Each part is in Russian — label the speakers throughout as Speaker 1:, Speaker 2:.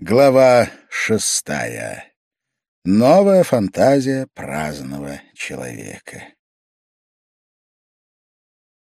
Speaker 1: Глава шестая. Новая фантазия праздного человека.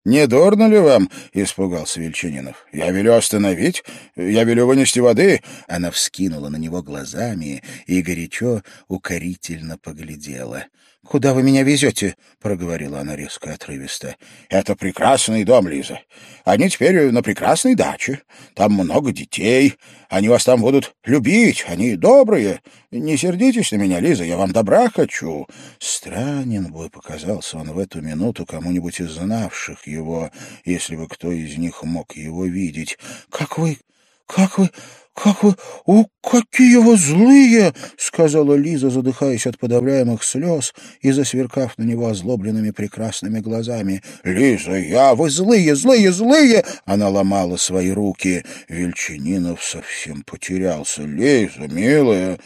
Speaker 1: «Не дурно ли вам?» — испугался Вельчининов. «Я велю остановить, я велю вынести воды». Она вскинула на него глазами и горячо, укорительно поглядела. «Куда вы меня везете?» — проговорила она резко отрывисто. «Это прекрасный дом, Лиза. Они теперь на прекрасной даче. Там много детей. Они вас там будут любить. Они добрые. Не сердитесь на меня, Лиза, я вам добра хочу». Странен бы показался он в эту минуту кому-нибудь из знавших его, если бы кто из них мог его видеть. «Как вы... как вы... «Как вы... О, какие вы злые!» — сказала Лиза, задыхаясь от подавляемых слез и засверкав на него озлобленными прекрасными глазами. «Лиза, я... Вы злые, злые, злые!» Она ломала свои руки. Вельчининов совсем потерялся. «Лиза, милая...»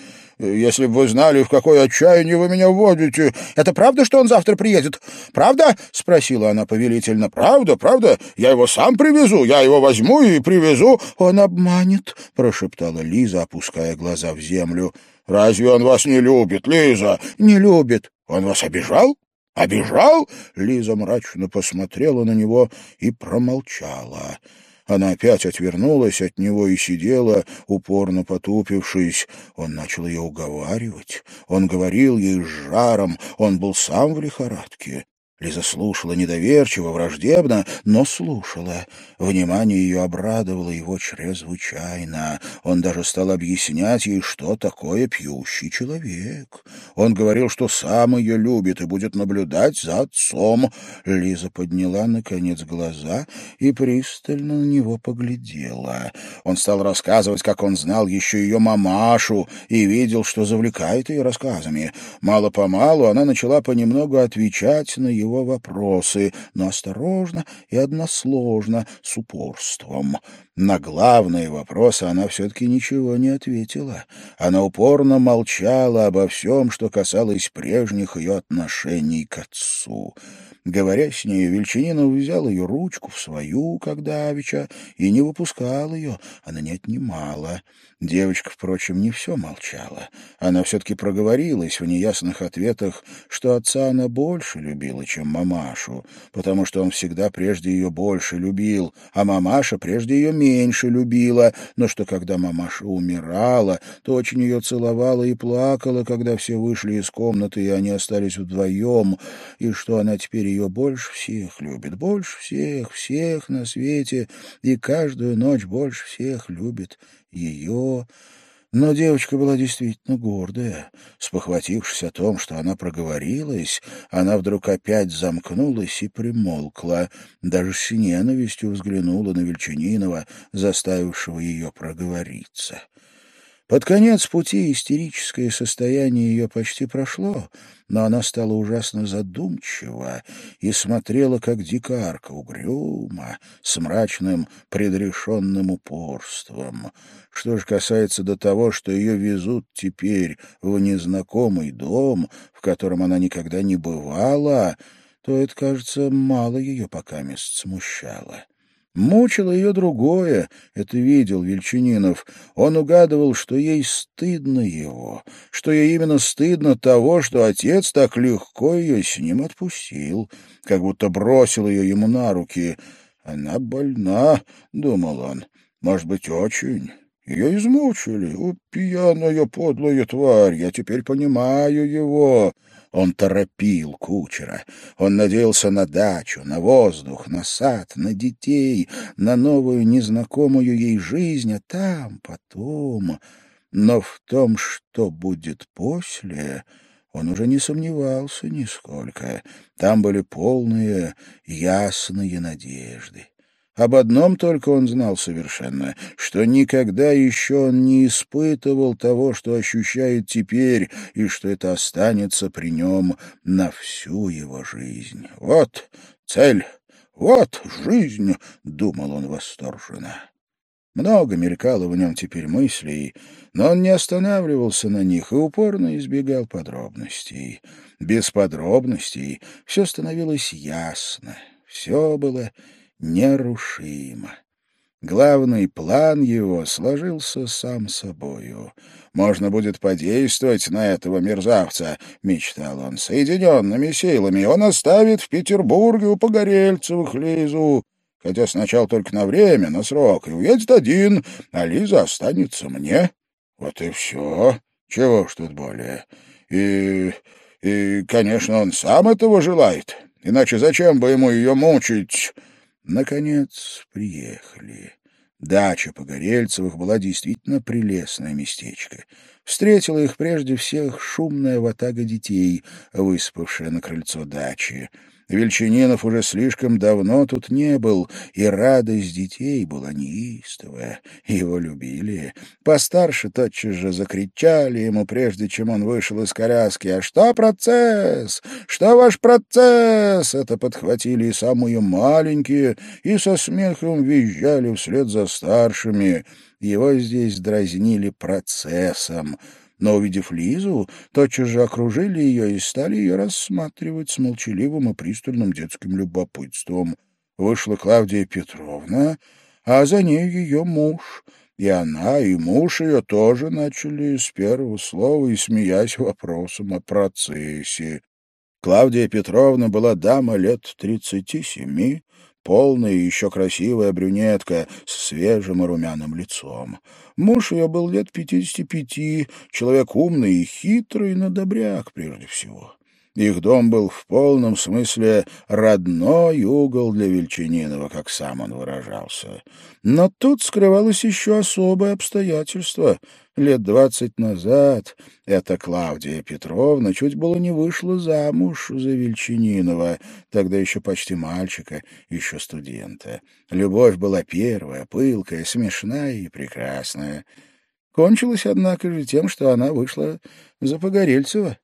Speaker 1: Если бы вы знали, в какое отчаяние вы меня вводите. Это правда, что он завтра приедет? Правда? — спросила она повелительно. — Правда, правда. Я его сам привезу. Я его возьму и привезу. — Он обманет, — прошептала Лиза, опуская глаза в землю. — Разве он вас не любит, Лиза? — Не любит. — Он вас обижал? «Обижал?» Лиза мрачно посмотрела на него и промолчала. Она опять отвернулась от него и сидела, упорно потупившись. Он начал ее уговаривать. Он говорил ей с жаром. Он был сам в лихорадке. Лиза слушала недоверчиво, враждебно, но слушала. Внимание ее обрадовало его чрезвычайно. Он даже стал объяснять ей, что такое пьющий человек. Он говорил, что сам ее любит и будет наблюдать за отцом. Лиза подняла, наконец, глаза и пристально на него поглядела. Он стал рассказывать, как он знал еще ее мамашу и видел, что завлекает ее рассказами. Мало-помалу она начала понемногу отвечать на его его вопросы, но осторожно и односложно, с упорством. На главные вопросы она все-таки ничего не ответила. Она упорно молчала обо всем, что касалось прежних ее отношений к отцу. Говоря с ней, Вельчининов взял ее ручку в свою, как давеча, и не выпускал ее, она не отнимала. Девочка, впрочем, не все молчала. Она все-таки проговорилась в неясных ответах, что отца она больше любила, чем мамашу, потому что он всегда прежде ее больше любил, а мамаша прежде ее меньше любила, но что когда мамаша умирала, то очень ее целовала и плакала, когда все вышли из комнаты, и они остались вдвоем, и что она теперь ее больше всех любит, больше всех, всех на свете, и каждую ночь больше всех любит ее... Но девочка была действительно гордая. Спохватившись о том, что она проговорилась, она вдруг опять замкнулась и примолкла. Даже с ненавистью взглянула на Вельчининова, заставившего ее проговориться. Под конец пути истерическое состояние ее почти прошло, но она стала ужасно задумчива и смотрела, как дикарка, угрюмо, с мрачным предрешенным упорством. Что же касается до того, что ее везут теперь в незнакомый дом, в котором она никогда не бывала, то это, кажется, мало ее пока мест смущало. Мучило ее другое, это видел Вельчининов. Он угадывал, что ей стыдно его, что ей именно стыдно того, что отец так легко ее с ним отпустил, как будто бросил ее ему на руки. «Она больна», — думал он, — «может быть, очень». Ее измучили. О, пьяная подлая тварь, я теперь понимаю его. Он торопил кучера. Он надеялся на дачу, на воздух, на сад, на детей, на новую незнакомую ей жизнь, а там потом... Но в том, что будет после, он уже не сомневался нисколько. Там были полные, ясные надежды. Об одном только он знал совершенно, что никогда еще он не испытывал того, что ощущает теперь, и что это останется при нем на всю его жизнь. «Вот цель, вот жизнь!» — думал он восторженно. Много мелькало в нем теперь мыслей, но он не останавливался на них и упорно избегал подробностей. Без подробностей все становилось ясно, все было нерушимо. Главный план его сложился сам собою. «Можно будет подействовать на этого мерзавца», — мечтал он, — «соединенными силами. Он оставит в Петербурге у Погорельцевых Лизу, хотя сначала только на время, на срок, и уедет один, а Лиза останется мне. Вот и все. Чего ж тут более? И... и, конечно, он сам этого желает. Иначе зачем бы ему ее мучить?» Наконец приехали. Дача Погорельцевых была действительно прелестное местечко. Встретила их прежде всех шумная ватага детей, выспавшая на крыльцо дачи. Вельчининов уже слишком давно тут не был, и радость детей была неистовая. Его любили. Постарше тотчас же закричали ему, прежде чем он вышел из коляски. «А что процесс? Что ваш процесс?» Это подхватили и самые маленькие, и со смехом визжали вслед за старшими. Его здесь дразнили процессом но, увидев Лизу, тотчас же окружили ее и стали ее рассматривать с молчаливым и пристальным детским любопытством. Вышла Клавдия Петровна, а за ней ее муж, и она, и муж ее тоже начали с первого слова и смеясь вопросом о процессе. Клавдия Петровна была дама лет тридцати семи, полная и еще красивая брюнетка с свежим и румяным лицом. Муж ее был лет пятидесяти пяти, человек умный и хитрый, но добряк прежде всего. Их дом был в полном смысле родной угол для Вельчининова, как сам он выражался. Но тут скрывалось еще особое обстоятельство. Лет двадцать назад эта Клавдия Петровна чуть было не вышла замуж за Вельчининова, тогда еще почти мальчика, еще студента. Любовь была первая, пылкая, смешная и прекрасная. Кончилась, однако же, тем, что она вышла за Погорельцева.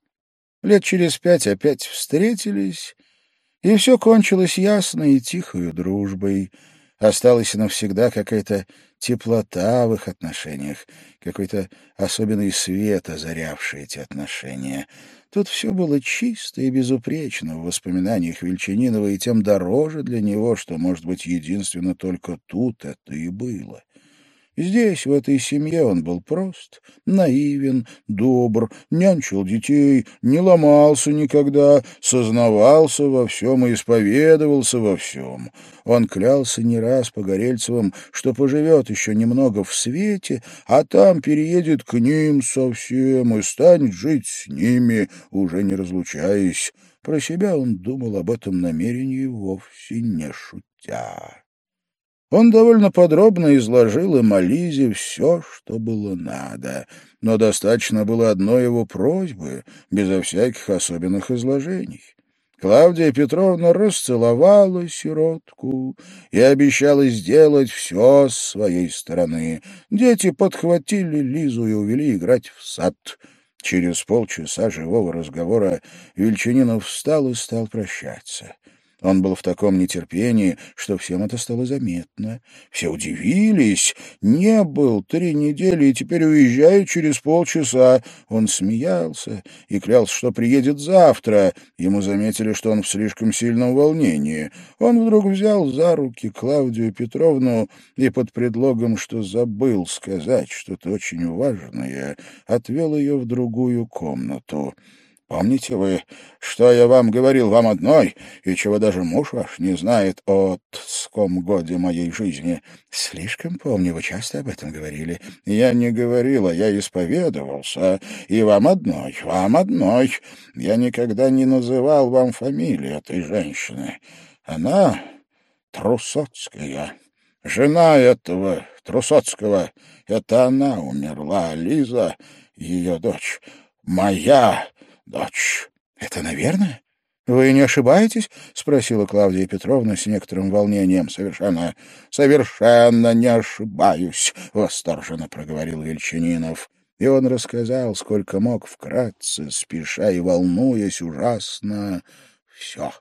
Speaker 1: Лет через пять опять встретились, и все кончилось ясной и тихою дружбой. Осталась навсегда какая-то теплота в их отношениях, какой-то особенный свет, озарявший эти отношения. Тут все было чисто и безупречно в воспоминаниях Вельчининова, и тем дороже для него, что, может быть, единственно только тут это и было. Здесь, в этой семье, он был прост, наивен, добр, нянчил детей, не ломался никогда, сознавался во всем и исповедовался во всем. Он клялся не раз Погорельцевым, что поживет еще немного в свете, а там переедет к ним совсем и станет жить с ними, уже не разлучаясь. Про себя он думал об этом намерении вовсе не шутя. Он довольно подробно изложил им о Лизе все, что было надо, но достаточно было одной его просьбы, безо всяких особенных изложений. Клавдия Петровна расцеловала сиротку и обещала сделать все с своей стороны. Дети подхватили Лизу и увели играть в сад. Через полчаса живого разговора Вельчининов встал и стал прощаться. Он был в таком нетерпении, что всем это стало заметно. Все удивились. Не был три недели и теперь уезжает через полчаса. Он смеялся и клялся, что приедет завтра. Ему заметили, что он в слишком сильном волнении. Он вдруг взял за руки Клавдию Петровну и под предлогом, что забыл сказать что-то очень важное, отвел ее в другую комнату. Помните вы, что я вам говорил вам одной, и чего даже муж ваш не знает о тском годе моей жизни? Слишком помню, вы часто об этом говорили. Я не говорила, я исповедовался, и вам одной, вам одной. Я никогда не называл вам фамилии этой женщины. Она Трусоцкая, жена этого Трусоцкого. Это она умерла, Лиза, ее дочь. Моя дочь. Это, наверное? Вы не ошибаетесь? спросила Клавдия Петровна с некоторым волнением. Совершенно, совершенно не ошибаюсь, восторженно проговорил Вельчининов. И он рассказал, сколько мог вкратце, спеша и волнуясь ужасно, все.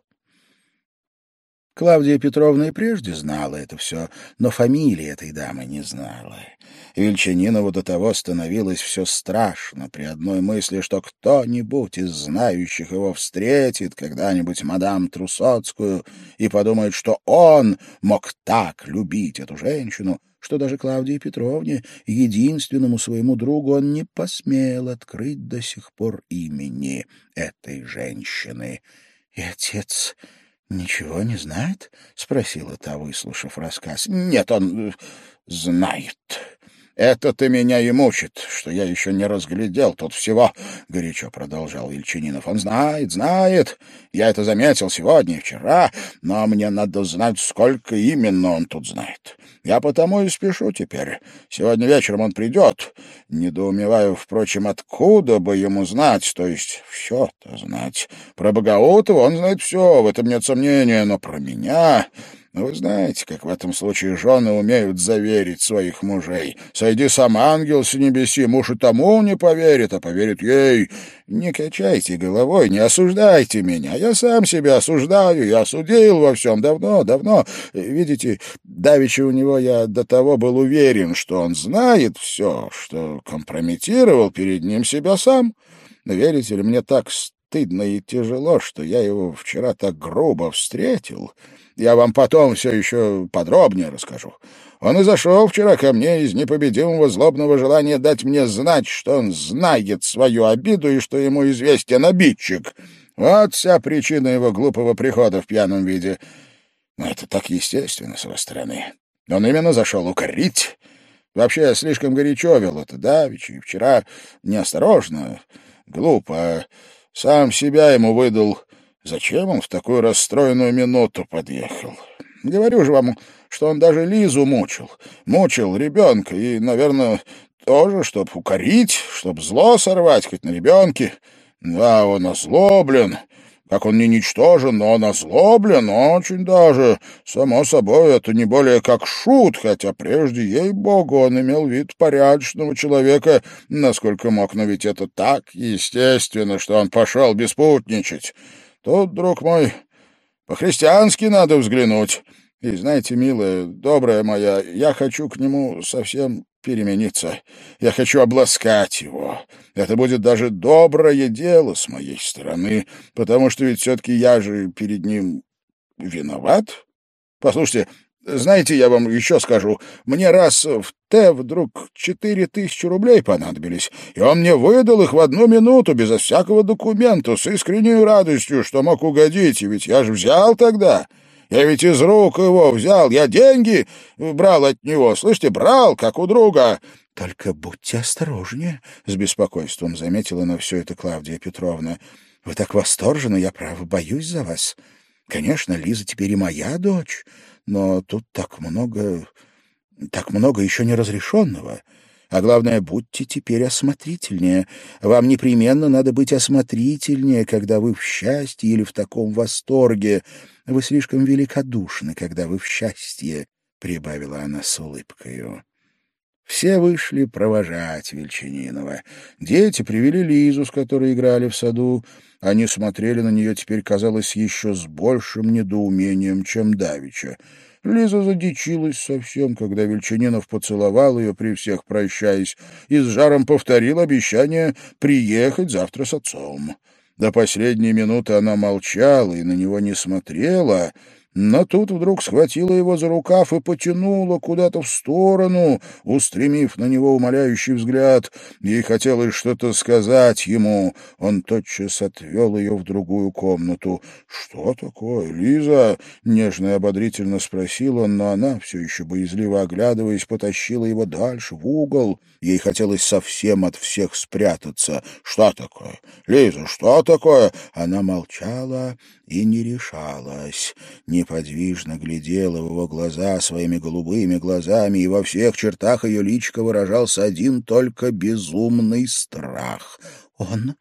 Speaker 1: Клавдия Петровна и прежде знала это все, но фамилии этой дамы не знала. Вельчанинову до того становилось все страшно при одной мысли, что кто-нибудь из знающих его встретит когда-нибудь мадам Трусоцкую и подумает, что он мог так любить эту женщину, что даже Клавдии Петровне, единственному своему другу, он не посмел открыть до сих пор имени этой женщины. — И отец ничего не знает? — спросила та, выслушав рассказ. — Нет, он знает. Это ты меня и мучит, что я еще не разглядел тут всего, — горячо продолжал Ильчининов. Он знает, знает. Я это заметил сегодня и вчера, но мне надо знать, сколько именно он тут знает. Я потому и спешу теперь. Сегодня вечером он придет. Недоумеваю, впрочем, откуда бы ему знать, то есть все-то знать. Про Богоутова он знает все, в этом нет сомнения, но про меня... Но вы знаете, как в этом случае жены умеют заверить своих мужей. Сойди сам ангел с небеси, муж и тому не поверит, а поверит ей. Не качайте головой, не осуждайте меня. Я сам себя осуждаю, я осудил во всем давно, давно. Видите, давеча у него я до того был уверен, что он знает все, что компрометировал перед ним себя сам. Но верите ли, мне так стыдно и тяжело, что я его вчера так грубо встретил». Я вам потом все еще подробнее расскажу. Он и зашел вчера ко мне из непобедимого злобного желания дать мне знать, что он знает свою обиду и что ему известен обидчик. Вот вся причина его глупого прихода в пьяном виде. Но это так естественно с его стороны. Он именно зашел укорить. Вообще, я слишком горячо вел это давеча, и вчера неосторожно, глупо. Сам себя ему выдал Зачем он в такую расстроенную минуту подъехал? Говорю же вам, что он даже Лизу мучил. Мучил ребенка и, наверное, тоже, чтобы укорить, чтобы зло сорвать хоть на ребенке. Да, он озлоблен. Как он не ничтожен, но он озлоблен очень даже. Само собой, это не более как шут, хотя прежде, ей-богу, он имел вид порядочного человека, насколько мог, но ведь это так естественно, что он пошел беспутничать. Тут, друг мой, по-христиански надо взглянуть. И знаете, милая, добрая моя, я хочу к нему совсем перемениться. Я хочу обласкать его. Это будет даже доброе дело с моей стороны, потому что ведь все-таки я же перед ним виноват. Послушайте, знаете, я вам еще скажу, мне раз в Т вдруг четыре тысячи рублей понадобились, и он мне выдал их в одну минуту, безо всякого документа, с искренней радостью, что мог угодить, и ведь я же взял тогда. Я ведь из рук его взял, я деньги брал от него, слышите, брал, как у друга. — Только будьте осторожнее, — с беспокойством заметила на все это Клавдия Петровна. — Вы так восторжены, я, право, боюсь за вас. Конечно, Лиза теперь и моя дочь, но тут так много... так много еще неразрешенного. А главное, будьте теперь осмотрительнее. Вам непременно надо быть осмотрительнее, когда вы в счастье или в таком восторге. Вы слишком великодушны, когда вы в счастье, — прибавила она с улыбкою. Все вышли провожать Вельчининова. Дети привели Лизу, с которой играли в саду. Они смотрели на нее теперь, казалось, еще с большим недоумением, чем Давича. Лиза задичилась совсем, когда Вельчининов поцеловал ее при всех прощаясь и с жаром повторил обещание приехать завтра с отцом. До последней минуты она молчала и на него не смотрела, но тут вдруг схватила его за рукав и потянула куда-то в сторону, устремив на него умоляющий взгляд. Ей хотелось что-то сказать ему. Он тотчас отвел ее в другую комнату. — Что такое, Лиза? — нежно и ободрительно спросил он, но она, все еще боязливо оглядываясь, потащила его дальше, в угол. Ей хотелось совсем от всех спрятаться. — Что такое? Лиза, что такое? Она молчала и не решалась. Неподвижно глядела в его глаза своими голубыми глазами, и во всех чертах ее личка выражался один только безумный страх. — Он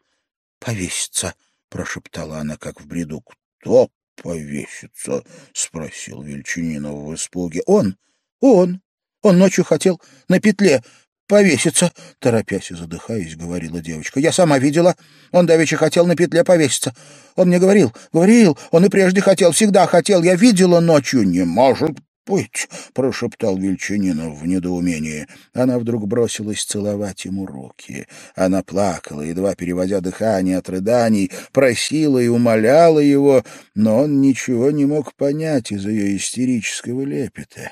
Speaker 1: повесится, — прошептала она, как в бреду. — Кто повесится? — спросил Вельчининов в испуге. — Он, он, он ночью хотел на петле повеситься, — торопясь и задыхаясь, говорила девочка. — Я сама видела. Он давеча хотел на петле повеситься. Он мне говорил, говорил, он и прежде хотел, всегда хотел. Я видела ночью. — Не может быть, — прошептал Вельчининов в недоумении. Она вдруг бросилась целовать ему руки. Она плакала, едва переводя дыхание от рыданий, просила и умоляла его, но он ничего не мог понять из ее истерического лепета.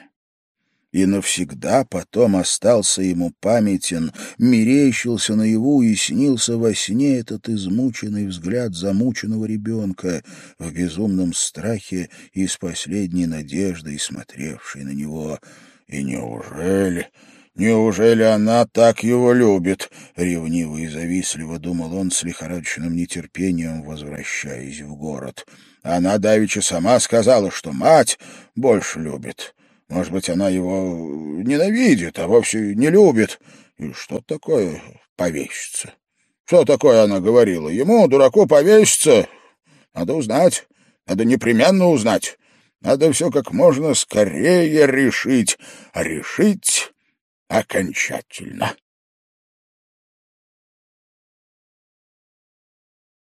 Speaker 1: И навсегда потом остался ему памятен, мерещился наяву и снился во сне этот измученный взгляд замученного ребенка, в безумном страхе и с последней надеждой смотревший на него. И неужели... Неужели она так его любит? Ревниво и завистливо думал он с лихорадочным нетерпением, возвращаясь в город. Она давеча сама сказала, что мать больше любит. Может быть, она его ненавидит, а вовсе не любит. И что такое повеситься? Что такое она говорила? Ему, дураку, повеситься? Надо узнать. Надо непременно узнать. Надо все как можно скорее решить. А решить окончательно.